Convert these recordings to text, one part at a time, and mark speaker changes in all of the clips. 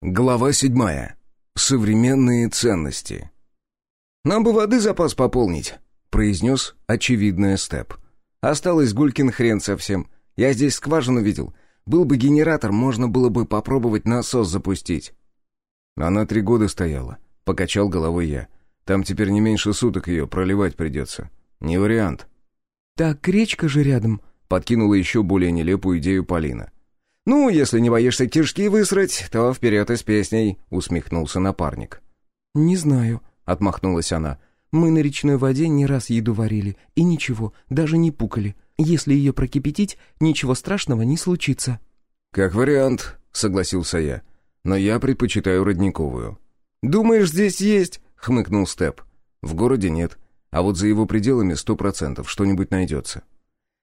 Speaker 1: Глава седьмая. Современные ценности. «Нам бы воды запас пополнить», — произнес очевидная степ. «Осталось Гулькин хрен совсем. Я здесь скважину видел. Был бы генератор, можно было бы попробовать насос запустить».
Speaker 2: «Она три года стояла», — покачал головой я. «Там теперь не меньше суток ее проливать придется. Не вариант».
Speaker 3: «Так речка же рядом», —
Speaker 2: подкинула еще более нелепую идею Полина.
Speaker 1: «Ну, если не боишься кишки высрать, то вперед и с песней», — усмехнулся напарник.
Speaker 3: «Не знаю», — отмахнулась она. «Мы на речной воде не раз еду варили, и ничего, даже не пукали. Если ее прокипятить, ничего страшного не случится».
Speaker 2: «Как вариант», — согласился я. «Но я предпочитаю родниковую».
Speaker 1: «Думаешь, здесь есть?» — хмыкнул Степ.
Speaker 2: «В городе нет, а вот за его пределами сто процентов что-нибудь найдется».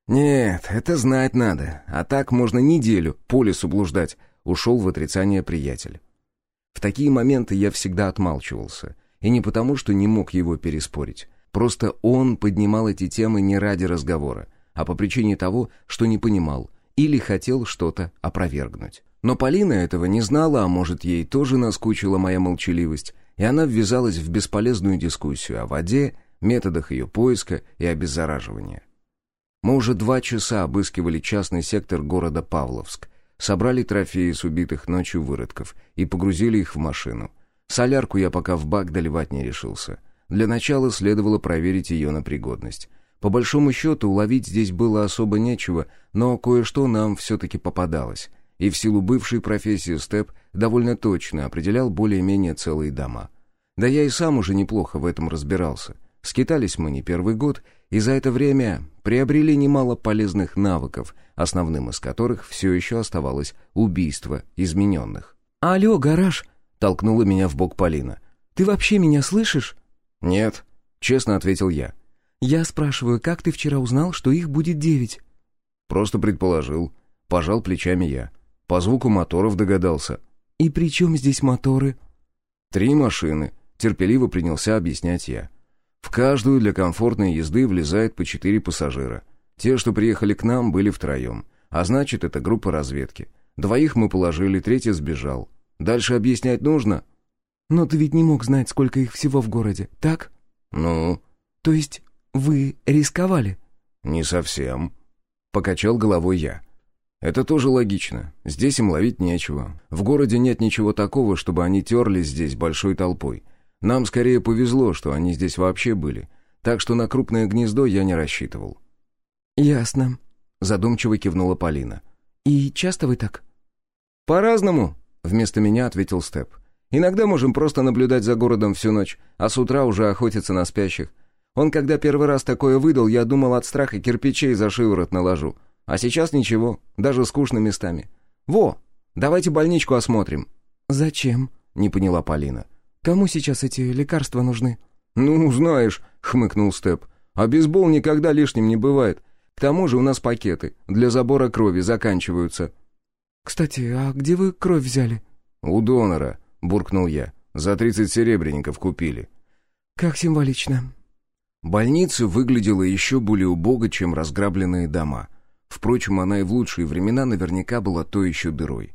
Speaker 1: «Нет, это знать надо, а так можно неделю по лесу блуждать», — ушел в отрицание приятель. В такие моменты я всегда отмалчивался, и не потому, что не мог его переспорить. Просто он поднимал эти темы не ради разговора, а по причине того, что не понимал или хотел что-то опровергнуть. Но Полина этого не знала, а может, ей тоже наскучила моя молчаливость, и она ввязалась в бесполезную дискуссию о воде, методах ее поиска и обеззараживания. Мы уже два часа обыскивали частный сектор города Павловск, собрали трофеи с убитых ночью выродков и погрузили их в машину. Солярку я пока в бак доливать не решился. Для начала следовало проверить ее на пригодность. По большому счету, уловить здесь было особо нечего, но кое-что нам все-таки попадалось. И в силу бывшей профессии Степ довольно точно определял более-менее целые дома. Да я и сам уже неплохо в этом разбирался. Скитались мы не первый год, и за это время приобрели немало полезных навыков, основным из которых все еще оставалось убийство измененных.
Speaker 3: «Алло, гараж!» — толкнула меня в бок Полина. «Ты вообще меня слышишь?»
Speaker 2: «Нет», — честно ответил я.
Speaker 3: «Я спрашиваю, как ты вчера узнал, что их будет девять?»
Speaker 2: «Просто предположил. Пожал плечами я. По звуку моторов догадался».
Speaker 3: «И при чем здесь моторы?»
Speaker 2: «Три машины», — терпеливо принялся объяснять я. В каждую для комфортной езды влезает по четыре пассажира. Те, что приехали к нам, были втроем. А значит, это группа разведки. Двоих мы положили, третий сбежал. Дальше объяснять нужно?
Speaker 3: Но ты ведь не мог знать, сколько их всего в городе, так?
Speaker 2: Ну?
Speaker 3: То есть вы рисковали?
Speaker 2: Не совсем. Покачал головой я. Это тоже логично. Здесь им ловить нечего. В городе нет ничего такого, чтобы они терлись здесь большой толпой. Нам скорее повезло, что они здесь вообще были, так что на крупное гнездо я не рассчитывал».
Speaker 3: «Ясно», —
Speaker 2: задумчиво кивнула Полина.
Speaker 3: «И часто вы так?»
Speaker 1: «По-разному», — вместо меня ответил Степ. «Иногда можем просто наблюдать за городом всю ночь, а с утра уже охотиться на спящих. Он, когда первый раз такое выдал, я думал от страха кирпичей за шиворот наложу. А сейчас ничего, даже скучно местами. Во, давайте больничку осмотрим».
Speaker 3: «Зачем?»
Speaker 1: — не поняла Полина.
Speaker 3: Кому сейчас эти лекарства нужны?»
Speaker 1: «Ну, знаешь», — хмыкнул Степ, «а бейсбол никогда лишним не бывает. К тому же у нас пакеты для забора крови заканчиваются».
Speaker 3: «Кстати, а где вы кровь взяли?»
Speaker 2: «У донора», — буркнул я. «За тридцать серебряников купили».
Speaker 3: «Как символично».
Speaker 1: Больница выглядела еще более убого, чем разграбленные дома. Впрочем, она и в лучшие времена наверняка была то еще дырой.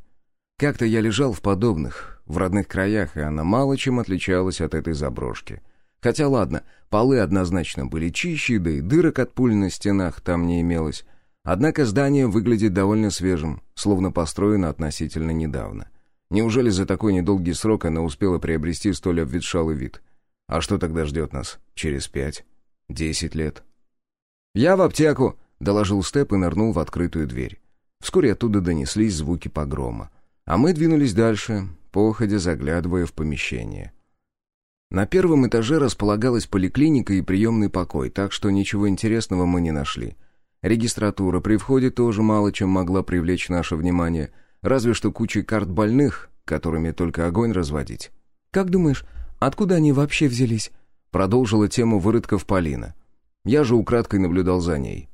Speaker 1: Как-то я лежал в подобных, в родных краях, и она мало чем отличалась от этой заброшки. Хотя ладно, полы однозначно были чище, да и дырок от пуль на стенах там не имелось. Однако здание выглядит довольно свежим, словно построено относительно недавно. Неужели за такой недолгий срок она успела приобрести столь обветшалый вид? А что тогда ждет нас? Через пять? Десять лет? «Я в аптеку!» — доложил Степ и нырнул в открытую дверь. Вскоре оттуда донеслись звуки погрома. А мы двинулись дальше, походя заглядывая в помещение. На первом этаже располагалась поликлиника и приемный покой, так что ничего интересного мы не нашли. Регистратура при входе тоже мало чем могла привлечь наше внимание, разве что кучей карт больных, которыми только огонь разводить.
Speaker 3: «Как думаешь, откуда они вообще взялись?»
Speaker 1: Продолжила тему выродков Полина. Я же украдкой наблюдал за ней.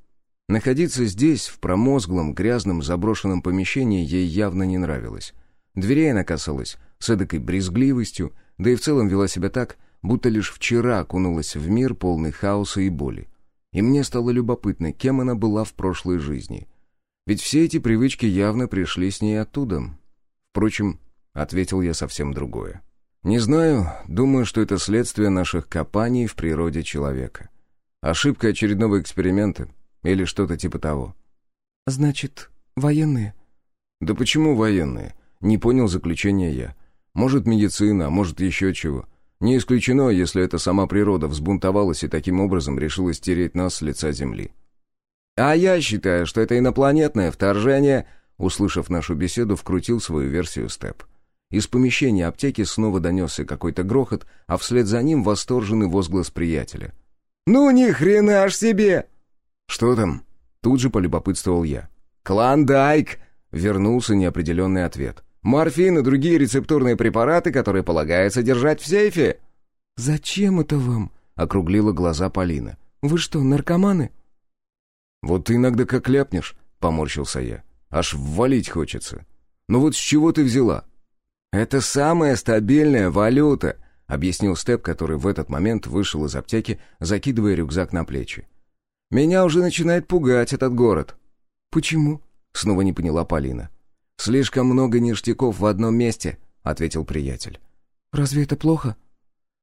Speaker 1: Находиться здесь, в промозглом, грязном, заброшенном помещении, ей явно не нравилось. Дверей она касалась с эдакой брезгливостью, да и в целом вела себя так, будто лишь вчера окунулась в мир, полный хаоса и боли. И мне стало любопытно, кем она была в прошлой жизни. Ведь все эти привычки явно пришли с ней оттуда. Впрочем, ответил я совсем другое. «Не знаю, думаю, что это следствие наших копаний в природе человека. Ошибка очередного эксперимента или что-то типа того».
Speaker 3: «Значит, военные?»
Speaker 1: «Да почему военные?» Не понял заключения я. «Может, медицина, а может, еще чего. Не исключено, если это сама природа взбунтовалась и таким образом решила стереть нас с лица Земли». «А я считаю, что это инопланетное вторжение», услышав нашу беседу, вкрутил свою версию Степ. Из помещения аптеки снова донесся какой-то грохот, а вслед за ним восторженный возглас приятеля. «Ну ни хрена ж себе!» «Что там?» Тут же полюбопытствовал я. «Клондайк!» — вернулся неопределенный ответ. «Морфин и другие рецептурные препараты, которые полагается держать в сейфе».
Speaker 3: «Зачем это вам?» — округлила глаза Полина. «Вы что, наркоманы?»
Speaker 1: «Вот ты иногда как ляпнешь», — поморщился я. «Аж ввалить хочется. Ну вот с чего ты взяла?» «Это самая стабильная валюта», — объяснил Степ, который в этот момент вышел из аптеки, закидывая рюкзак на плечи. «Меня уже начинает пугать этот город».
Speaker 3: «Почему?» — снова не поняла Полина.
Speaker 1: «Слишком много ништяков в одном месте», — ответил приятель.
Speaker 3: «Разве это плохо?»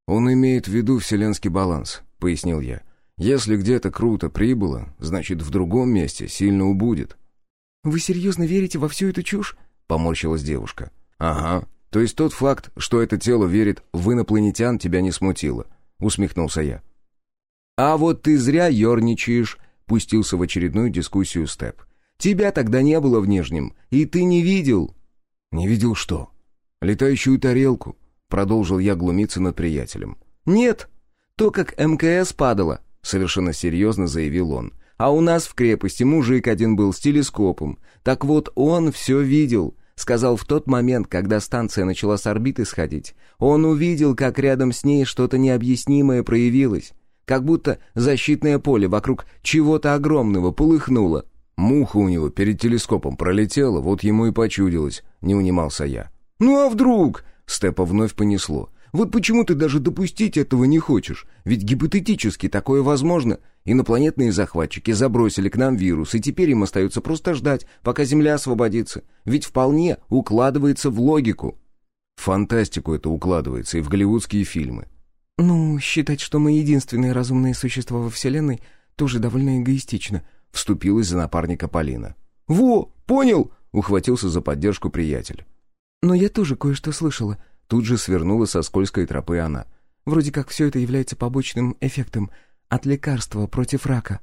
Speaker 1: «Он имеет в виду вселенский баланс», — пояснил я. Если где-то круто прибыло, значит, в другом месте сильно убудет».
Speaker 3: «Вы серьезно верите во всю эту чушь?» — поморщилась девушка.
Speaker 1: «Ага. То есть тот факт, что это тело верит в инопланетян, тебя не смутило?» — усмехнулся я.
Speaker 2: «А вот ты зря ерничаешь», — пустился в очередную дискуссию Степ. «Тебя тогда не было в Нижнем, и ты не видел».
Speaker 1: «Не видел что?» «Летающую тарелку», — продолжил я глумиться над приятелем.
Speaker 2: «Нет, то, как МКС падало, совершенно серьезно заявил он. «А у нас в крепости мужик один был с телескопом. Так вот, он все видел». Сказал в тот момент, когда станция начала с орбиты сходить. Он увидел, как рядом с ней что-то необъяснимое проявилось. Как будто защитное поле вокруг чего-то огромного полыхнуло.
Speaker 1: Муха у него перед телескопом пролетела, вот ему и почудилось, не унимался я.
Speaker 2: «Ну а вдруг?» Степа вновь понесло. Вот почему ты даже допустить этого не хочешь? Ведь гипотетически такое возможно. Инопланетные захватчики забросили к нам вирус, и теперь им остается просто ждать, пока Земля освободится. Ведь вполне укладывается в логику.
Speaker 1: фантастику это укладывается и в голливудские фильмы.
Speaker 3: Ну, считать, что мы единственные разумные существа во Вселенной, тоже довольно эгоистично, вступилась за напарника Полина.
Speaker 2: «Во, понял!» — ухватился за поддержку приятель.
Speaker 3: «Но я тоже кое-что слышала», Тут же свернула со скользкой тропы она. Вроде как все это является побочным эффектом от лекарства против рака.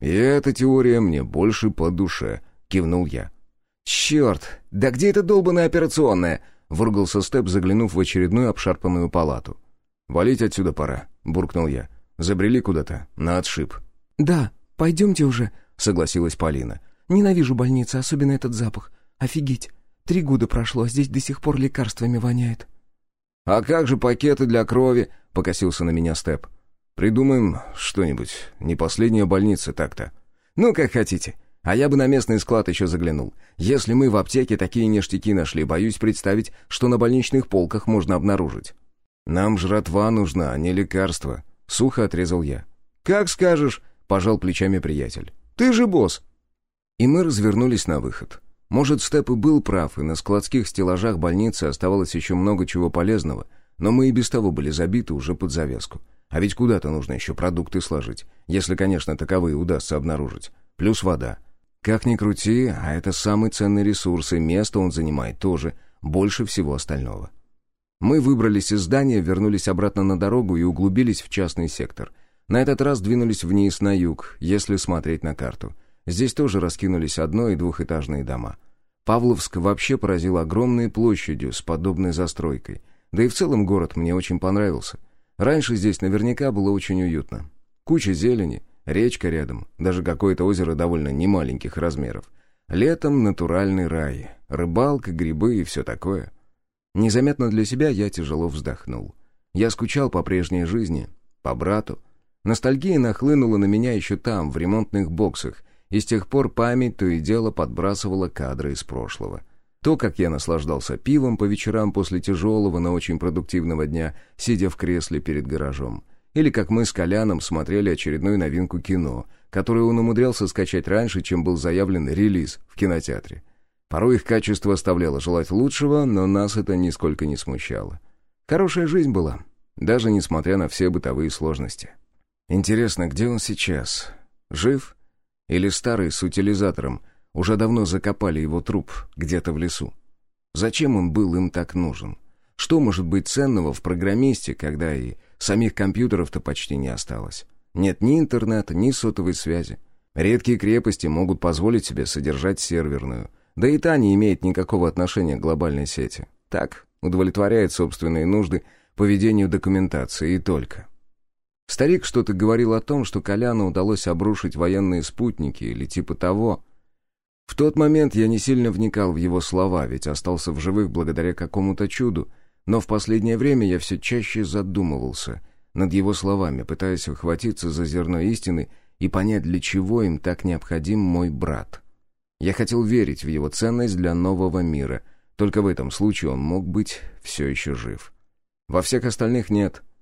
Speaker 1: «И эта теория мне больше по душе», — кивнул я.
Speaker 2: «Черт! Да где эта долбанная операционная?» — выругался Степ, заглянув в очередную обшарпанную палату.
Speaker 1: «Валить отсюда пора», — буркнул я. «Забрели куда-то, на отшиб».
Speaker 3: «Да, пойдемте уже», —
Speaker 1: согласилась Полина.
Speaker 3: «Ненавижу больницы, особенно этот запах. Офигеть! Три года прошло, а здесь до сих пор лекарствами воняет».
Speaker 1: «А как же пакеты для крови?» — покосился на меня Степ. «Придумаем что-нибудь. Не последняя больница так-то».
Speaker 2: «Ну, как хотите. А я бы на местный склад еще заглянул. Если мы в аптеке такие ништяки нашли, боюсь представить, что на больничных полках можно обнаружить».
Speaker 1: «Нам жратва нужна, а не лекарство», — сухо отрезал я.
Speaker 2: «Как скажешь», — пожал плечами приятель. «Ты же босс».
Speaker 1: И мы развернулись на выход. Может, Степ и был прав, и на складских стеллажах больницы оставалось еще много чего полезного, но мы и без того были забиты уже под завязку. А ведь куда-то нужно еще продукты сложить, если, конечно, таковые удастся обнаружить. Плюс вода. Как ни крути, а это самый ценный ресурс, и место он занимает тоже, больше всего остального. Мы выбрались из здания, вернулись обратно на дорогу и углубились в частный сектор. На этот раз двинулись вниз на юг, если смотреть на карту. Здесь тоже раскинулись одно- и двухэтажные дома. Павловск вообще поразил огромной площадью с подобной застройкой. Да и в целом город мне очень понравился. Раньше здесь наверняка было очень уютно. Куча зелени, речка рядом, даже какое-то озеро довольно немаленьких размеров. Летом натуральный рай, рыбалка, грибы и все такое. Незаметно для себя я тяжело вздохнул. Я скучал по прежней жизни, по брату. Ностальгия нахлынула на меня еще там, в ремонтных боксах, и с тех пор память то и дело подбрасывала кадры из прошлого. То, как я наслаждался пивом по вечерам после тяжелого, но очень продуктивного дня, сидя в кресле перед гаражом. Или как мы с Коляном смотрели очередную новинку кино, которую он умудрялся скачать раньше, чем был заявлен релиз в кинотеатре. Порой их качество оставляло желать лучшего, но нас это нисколько не смущало. Хорошая жизнь была, даже несмотря на все бытовые сложности. Интересно, где он сейчас? Жив? Или старый с утилизатором уже давно закопали его труп где-то в лесу? Зачем он был им так нужен? Что может быть ценного в программисте, когда и самих компьютеров-то почти не осталось? Нет ни интернета, ни сотовой связи. Редкие крепости могут позволить себе содержать серверную. Да и та не имеет никакого отношения к глобальной сети. Так, удовлетворяет собственные нужды по ведению документации и только. Старик что-то говорил о том, что Коляну удалось обрушить военные спутники или типа того. В тот момент я не сильно вникал в его слова, ведь остался в живых благодаря какому-то чуду, но в последнее время я все чаще задумывался над его словами, пытаясь ухватиться за зерно истины и понять, для чего им так необходим мой брат. Я хотел верить в его ценность для нового мира, только в этом случае он мог быть все еще жив. Во всех остальных нет —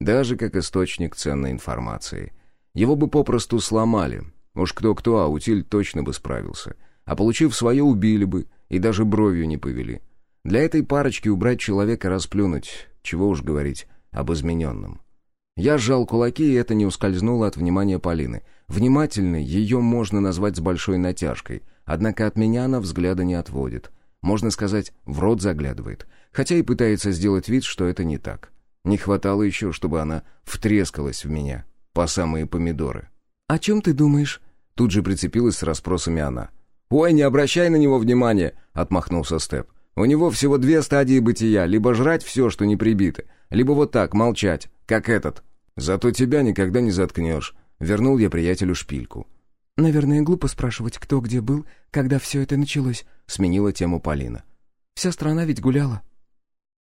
Speaker 1: даже как источник ценной информации. Его бы попросту сломали. Уж кто-кто, а утиль точно бы справился. А получив свое, убили бы и даже бровью не повели. Для этой парочки убрать человека расплюнуть, чего уж говорить об измененном. Я сжал кулаки, и это не ускользнуло от внимания Полины. Внимательной ее можно назвать с большой натяжкой, однако от меня она взгляда не отводит. Можно сказать, в рот заглядывает, хотя и пытается сделать вид, что это не так. Не хватало еще, чтобы она втрескалась в меня, по самые помидоры.
Speaker 3: «О чем ты думаешь?»
Speaker 1: Тут же прицепилась с расспросами она. «Ой, не обращай на него внимания!» — отмахнулся Степ. «У него всего две стадии бытия, либо жрать все, что не прибито, либо вот так, молчать, как этот. Зато тебя никогда не заткнешь», — вернул я приятелю шпильку.
Speaker 3: «Наверное, глупо спрашивать, кто где был, когда все это началось», —
Speaker 1: сменила тему Полина.
Speaker 3: «Вся страна ведь гуляла».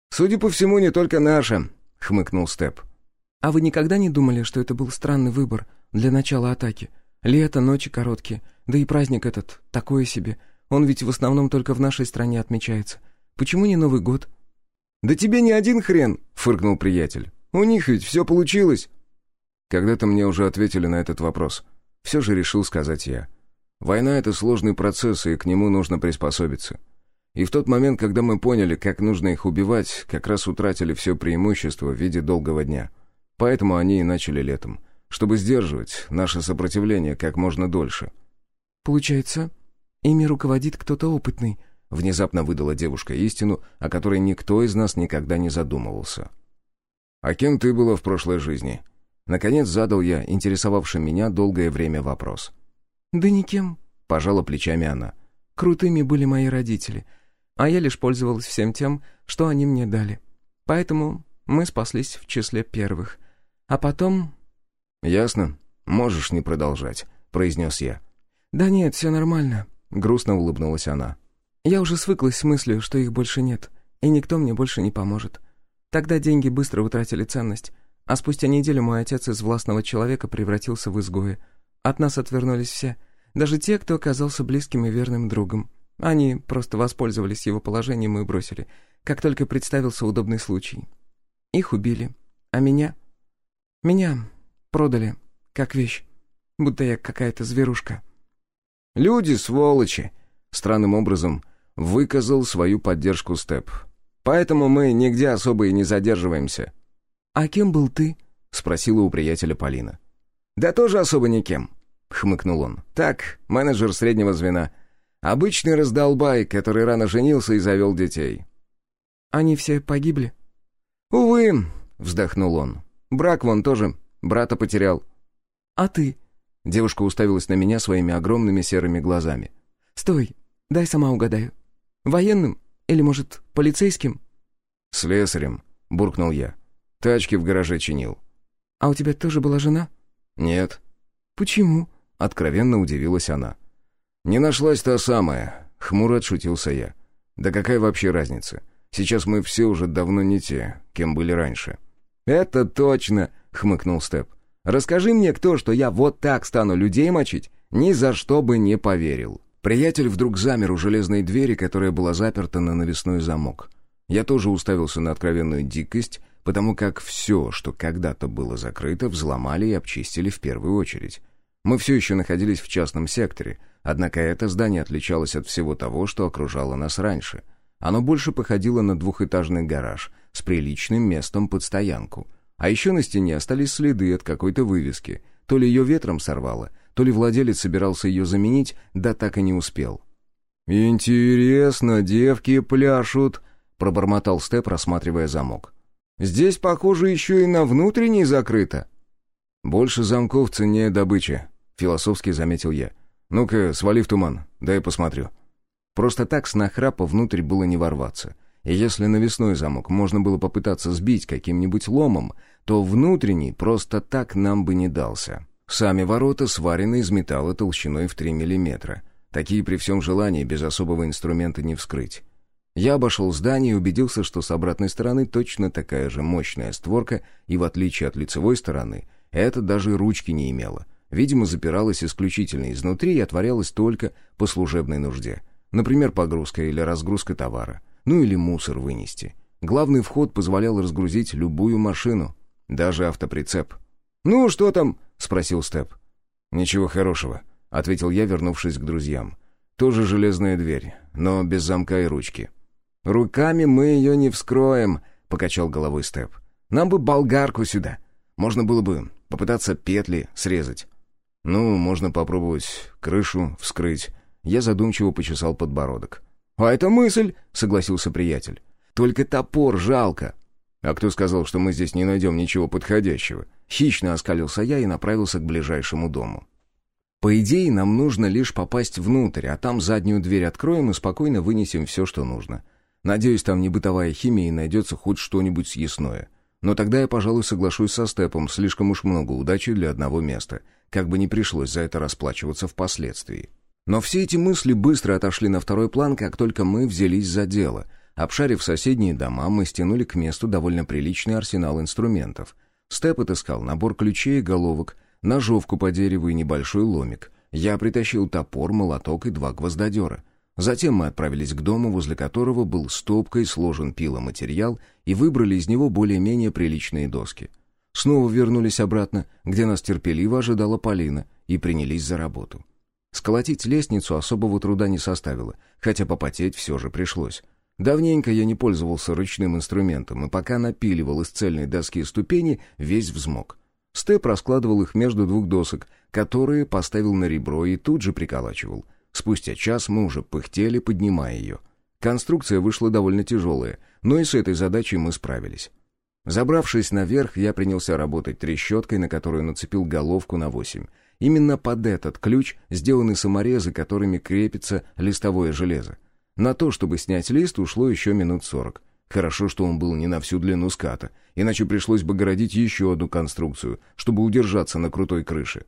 Speaker 1: «Судя по всему, не только наша», — хмыкнул Степ.
Speaker 3: «А вы никогда не думали, что это был странный выбор для начала атаки? Лето, ночи короткие, да и праздник этот, такое себе. Он ведь в основном только в нашей стране отмечается. Почему не Новый год?»
Speaker 1: «Да тебе не один хрен!» — фыркнул приятель. «У них ведь все получилось!» Когда-то мне уже ответили на этот вопрос. Все же решил сказать я. Война — это сложный процесс, и к нему нужно приспособиться. И в тот момент, когда мы поняли, как нужно их убивать, как раз утратили все преимущество в виде долгого дня. Поэтому они и начали летом, чтобы сдерживать наше сопротивление как можно дольше.
Speaker 3: «Получается, ими руководит кто-то опытный», —
Speaker 1: внезапно выдала девушка истину, о которой никто из нас никогда не задумывался. «А кем ты была в прошлой жизни?» Наконец задал я интересовавший меня долгое время вопрос.
Speaker 3: «Да никем», — пожала плечами она. «Крутыми были мои родители» а я лишь пользовалась всем тем, что они мне дали. Поэтому мы спаслись в числе первых. А потом...
Speaker 1: «Ясно. Можешь не продолжать», — произнес я.
Speaker 3: «Да нет, все нормально», — грустно улыбнулась она. «Я уже свыклась с мыслью, что их больше нет, и никто мне больше не поможет. Тогда деньги быстро утратили ценность, а спустя неделю мой отец из властного человека превратился в изгоя. От нас отвернулись все, даже те, кто оказался близким и верным другом. Они просто воспользовались его положением и бросили, как только представился удобный случай. Их убили, а меня... Меня продали, как вещь, будто я какая-то зверушка.
Speaker 1: «Люди, сволочи!» — странным образом выказал свою поддержку Степ. «Поэтому мы нигде особо и не задерживаемся».
Speaker 3: «А кем был ты?»
Speaker 1: — спросила у приятеля Полина. «Да тоже особо никем», — хмыкнул он. «Так, менеджер среднего звена. Обычный раздолбай, который рано женился и завел детей.
Speaker 3: «Они все погибли?»
Speaker 1: «Увы», — вздохнул он. «Брак вон тоже, брата потерял».
Speaker 3: «А ты?»
Speaker 1: Девушка уставилась на меня своими огромными серыми глазами.
Speaker 3: «Стой, дай сама угадаю. Военным? Или, может, полицейским?»
Speaker 1: «Слесарем», — буркнул я. «Тачки в гараже чинил».
Speaker 3: «А у тебя тоже была жена?»
Speaker 1: «Нет».
Speaker 3: «Почему?»
Speaker 1: — откровенно удивилась она. «Не нашлась та самая», — хмуро отшутился я. «Да какая вообще разница? Сейчас мы все уже давно не те, кем были раньше». «Это точно», — хмыкнул Степ. «Расскажи мне кто, что я вот так стану людей мочить? Ни за что бы не поверил». Приятель вдруг замер у железной двери, которая была заперта на навесной замок. Я тоже уставился на откровенную дикость, потому как все, что когда-то было закрыто, взломали и обчистили в первую очередь. Мы все еще находились в частном секторе, однако это здание отличалось от всего того, что окружало нас раньше. Оно больше походило на двухэтажный гараж с приличным местом под стоянку. А еще на стене остались следы от какой-то вывески. То ли ее ветром сорвало, то ли владелец собирался ее заменить, да так и не успел.
Speaker 2: «Интересно, девки пляшут», — пробормотал Степ, рассматривая замок. «Здесь, похоже, еще и на внутренней закрыто».
Speaker 1: «Больше замков ценнее добычи», — философски заметил я. «Ну-ка, свали в туман, дай посмотрю». Просто так с нахрапа внутрь было не ворваться. И если навесной замок можно было попытаться сбить каким-нибудь ломом, то внутренний просто так нам бы не дался. Сами ворота сварены из металла толщиной в 3 миллиметра. Такие при всем желании без особого инструмента не вскрыть. Я обошел здание и убедился, что с обратной стороны точно такая же мощная створка, и в отличие от лицевой стороны, это даже ручки не имела. Видимо, запиралась исключительно изнутри и отворялась только по служебной нужде. Например, погрузка или разгрузка товара. Ну или мусор вынести. Главный вход позволял разгрузить любую машину, даже автоприцеп.
Speaker 2: «Ну, что там?» — спросил Степ.
Speaker 1: «Ничего хорошего», — ответил я, вернувшись к друзьям. «Тоже железная дверь, но без замка и ручки».
Speaker 2: «Руками мы ее не вскроем», — покачал головой Степ. «Нам бы болгарку сюда. Можно было бы попытаться петли срезать».
Speaker 1: «Ну, можно попробовать крышу вскрыть». Я задумчиво почесал подбородок.
Speaker 2: «А это мысль», — согласился приятель. «Только топор жалко».
Speaker 1: «А кто сказал, что мы здесь не найдем ничего подходящего?»
Speaker 2: Хищно оскалился я и направился к ближайшему дому. По идее, нам нужно лишь попасть внутрь, а там заднюю дверь откроем и спокойно вынесем все, что нужно. Надеюсь, там не бытовая химия и найдется хоть что-нибудь съестное. Но тогда я, пожалуй, соглашусь со Степом, слишком уж много удачи для одного места, как бы не пришлось за это расплачиваться впоследствии. Но все эти мысли быстро отошли на второй план, как только мы взялись за дело. Обшарив соседние дома, мы стянули к месту довольно приличный арсенал инструментов. Степ отыскал набор ключей и головок, ножовку по дереву и небольшой ломик. Я притащил топор, молоток и два гвоздодера. Затем мы отправились к дому, возле которого был стопкой сложен пиломатериал, и выбрали из него более-менее приличные доски. Снова вернулись обратно, где нас терпеливо ожидала Полина, и принялись за работу. Сколотить лестницу особого труда не составило, хотя попотеть все же пришлось. Давненько я не пользовался ручным инструментом, и пока напиливал из цельной доски ступени, весь взмок. Степ раскладывал их между двух досок, которые поставил на ребро и тут же приколачивал. Спустя час мы уже пыхтели, поднимая ее. Конструкция вышла довольно тяжелая, но и с этой задачей мы справились. Забравшись наверх, я принялся работать трещоткой, на которую нацепил головку на восемь. Именно под этот ключ сделаны саморезы, которыми крепится листовое железо. На то, чтобы снять лист, ушло еще минут сорок. Хорошо, что он был не на всю длину ската, иначе пришлось бы городить еще одну конструкцию, чтобы удержаться на крутой крыше.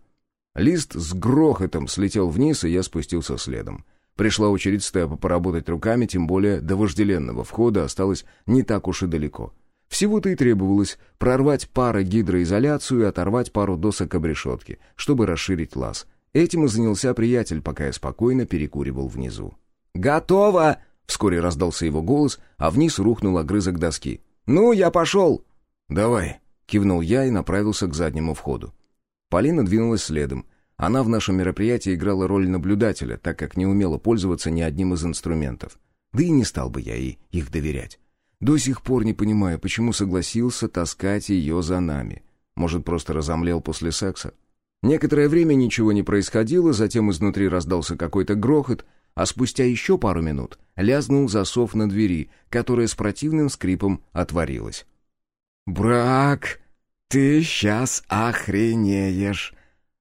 Speaker 2: Лист с грохотом слетел вниз, и я спустился следом. Пришла очередь Степа поработать руками, тем более до вожделенного входа осталось не так уж и далеко. Всего-то и требовалось прорвать парогидроизоляцию и оторвать пару досок обрешетки, чтобы расширить лаз. Этим и занялся приятель, пока я спокойно перекуривал внизу. «Готово!» — вскоре раздался его голос, а вниз рухнул огрызок доски. «Ну, я пошел!»
Speaker 1: «Давай!» — кивнул я и направился к заднему входу. Полина двинулась следом. Она в нашем мероприятии играла роль наблюдателя, так как не умела пользоваться ни одним из инструментов. Да и не стал бы я ей их доверять. До сих пор не понимаю, почему согласился таскать ее за нами. Может, просто разомлел после секса? Некоторое время ничего не происходило, затем изнутри раздался какой-то грохот, а спустя еще пару минут лязнул засов на двери, которая с противным скрипом отворилась.
Speaker 2: «Брак, ты сейчас охренеешь!»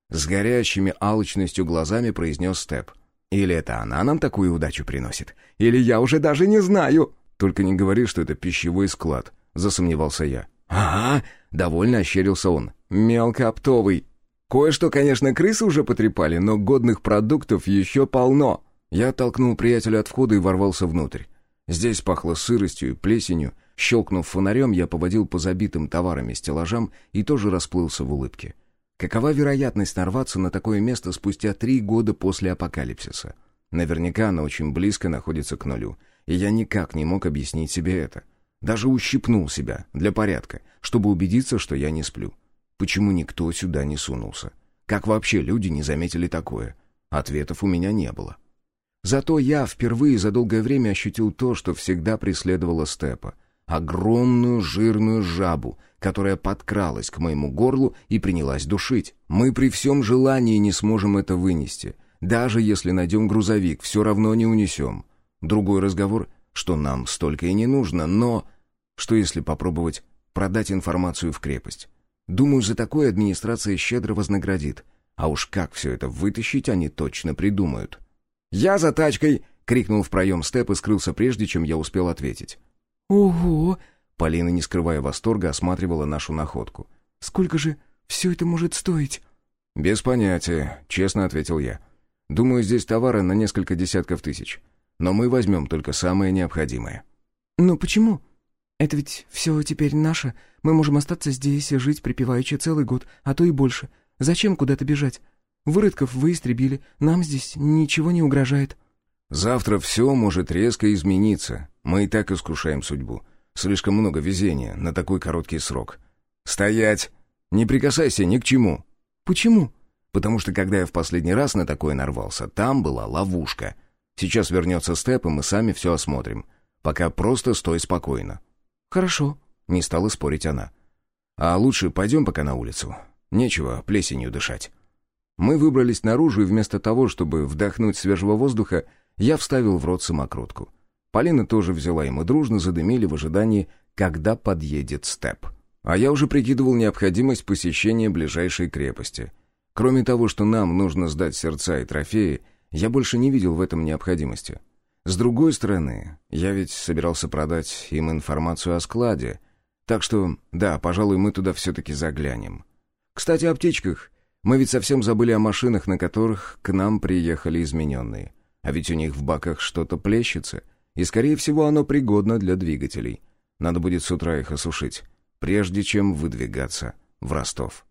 Speaker 1: С горящими алчностью глазами произнес Степ.
Speaker 2: «Или это она нам такую удачу приносит? Или я уже даже не знаю!»
Speaker 1: «Только не говори, что это пищевой склад», — засомневался я.
Speaker 2: «Ага», — довольно ощерился он. «Мелкооптовый. Кое-что, конечно, крысы уже потрепали, но годных продуктов еще полно».
Speaker 1: Я оттолкнул приятеля от входа и ворвался внутрь. Здесь пахло сыростью и плесенью. Щелкнув фонарем, я поводил по забитым товарами стеллажам и тоже расплылся в улыбке. Какова вероятность нарваться на такое место спустя три года после апокалипсиса? Наверняка она очень близко находится к нулю — и я никак не мог объяснить себе это. Даже ущипнул себя, для порядка, чтобы убедиться, что я не сплю. Почему никто сюда не сунулся?
Speaker 2: Как вообще люди не заметили такое? Ответов у меня не было. Зато я впервые за долгое время ощутил то, что всегда преследовало Степа. Огромную жирную жабу, которая подкралась к моему горлу и принялась душить. Мы при всем желании не сможем это вынести. Даже если найдем грузовик, все равно не унесем. Другой разговор, что нам столько и не нужно, но... Что если попробовать продать информацию в крепость? Думаю, за такое администрация щедро вознаградит. А уж как все это вытащить, они точно придумают. «Я за тачкой!» — крикнул в проем Степ и скрылся прежде, чем я успел ответить.
Speaker 3: «Ого!»
Speaker 2: — Полина, не скрывая восторга, осматривала нашу находку.
Speaker 3: «Сколько же все это может стоить?»
Speaker 2: «Без понятия», — честно ответил я. «Думаю, здесь товары на несколько десятков тысяч. Но мы возьмем только самое необходимое».
Speaker 3: «Но почему? Это ведь все теперь наше. Мы можем остаться здесь и жить припеваючи целый год, а то и больше. Зачем куда-то бежать? Выродков вы истребили, нам здесь ничего не угрожает».
Speaker 2: «Завтра все может резко измениться. Мы и так искушаем судьбу. Слишком много везения на такой короткий срок». «Стоять! Не прикасайся ни к чему!»
Speaker 3: «Почему?»
Speaker 2: «Потому что, когда я в последний раз на такое нарвался, там была ловушка. Сейчас вернется Степ, и мы сами все осмотрим. Пока просто стой спокойно».
Speaker 3: «Хорошо», —
Speaker 2: не стала спорить она. «А лучше пойдем пока на улицу. Нечего плесенью дышать». Мы выбрались наружу, и вместо того, чтобы вдохнуть свежего воздуха, я вставил в рот самокрутку. Полина тоже взяла, и мы дружно задымили в ожидании, когда подъедет степ. А я уже прикидывал необходимость посещения ближайшей крепости. Кроме того, что нам нужно сдать сердца и трофеи, я больше не видел в этом необходимости. С другой стороны, я ведь собирался продать им информацию о складе. Так что, да, пожалуй, мы туда все-таки заглянем. Кстати, о птичках. Мы ведь совсем забыли о машинах, на которых к нам приехали измененные. А ведь у них в баках что-то плещется, и, скорее всего, оно пригодно для двигателей. Надо будет с утра их осушить, прежде чем выдвигаться в Ростов.